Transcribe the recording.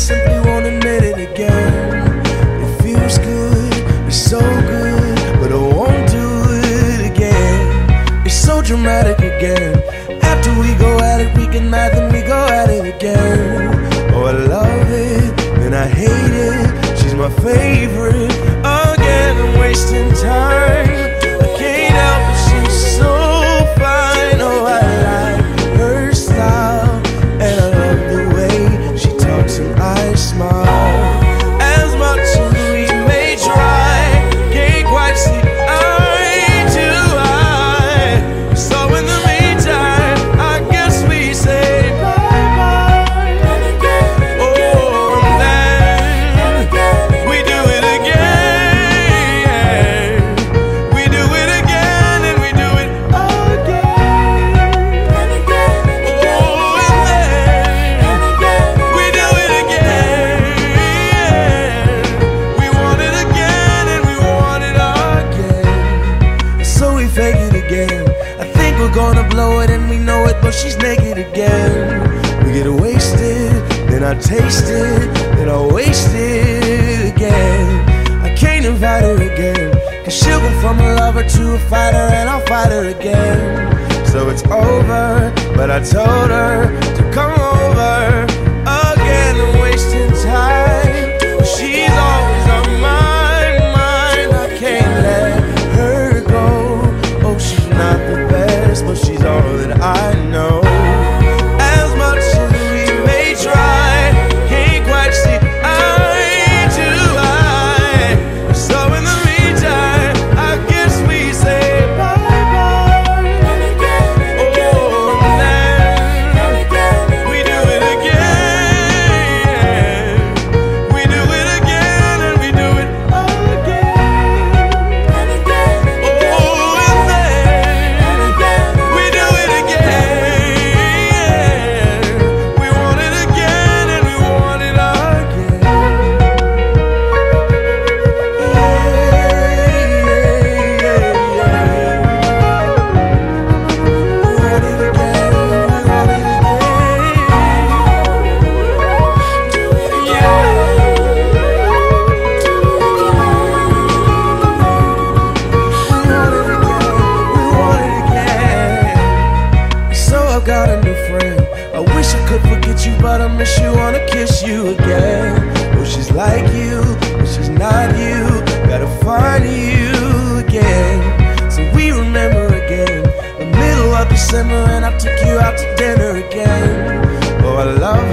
simply won't admit it again. It feels good, it's so good, but I won't do it again. It's so dramatic again. After we go at it, we get mad, fake it again. I think we're gonna blow it and we know it, but she's naked again. We get wasted, then I taste it, then I waste it again. I can't invite her again, cause she'll go from a lover to a fighter and I'll fight her again. So it's over, but I told her to come got a new friend. I wish I could forget you, but I miss you, wanna kiss you again. Oh, she's like you, but she's not you. Gotta find you again. So we remember again. The middle of December, and I took you out to dinner again. Oh, I love